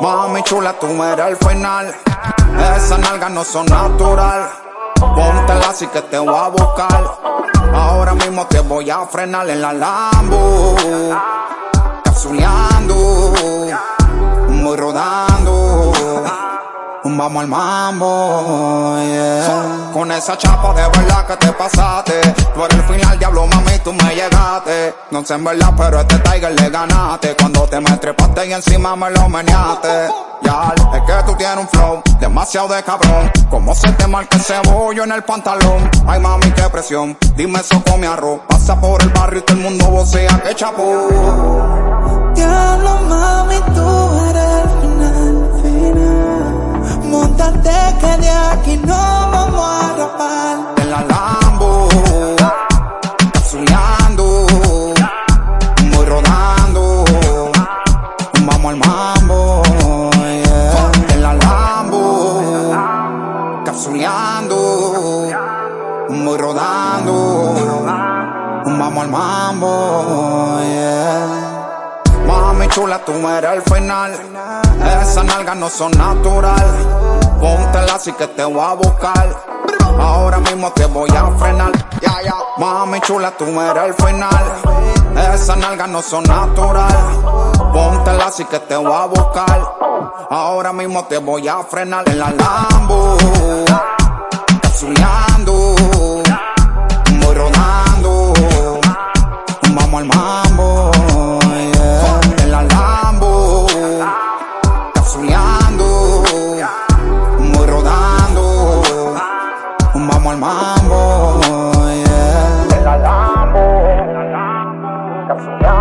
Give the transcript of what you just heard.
Mami chula, tú me eres el final. Esas nalgas no son natural. Póntela así que te voy a buscar. Ahora mismo te voy a frenar en la Lambo. Capsuleando, Vamos al mambo, yeah. Con esa chapa de verdad que te pasaste. Tú eres el final, diablo, mami, tú me llegaste. No sé en verdad, pero a este Tiger le ganaste. Cuando te me trepaste y encima me lo meneaste. Ya, es que tú tienes un flow demasiado de cabrón. Como se te marca ese bollo en el pantalón. Ay, mami, qué presión. Dime eso con mi arroz. Pasa por el barrio y todo el mundo vocea que chapó. Diablo, de aquí no vamos a rapar. En la Lambo, capsuleando, muy rodando. Vamos al mambo, yeah. En la Lambo, capsuleando, muy rodando. Vamos al mambo. Mami chula, tú eres el final. Esas nalgas no son natural. Póntela así que te voy a buscar. Ahora mismo te voy a frenar. Ya, ya. Mami chula, tú eres el final. Esas nalgas no son natural. Póntela así que te voy a buscar. Ahora mismo te voy a frenar en la Lambo. Capsuleando, muy rodando. Vamos al mambo. el mambo, yeah. En la Lambo, en la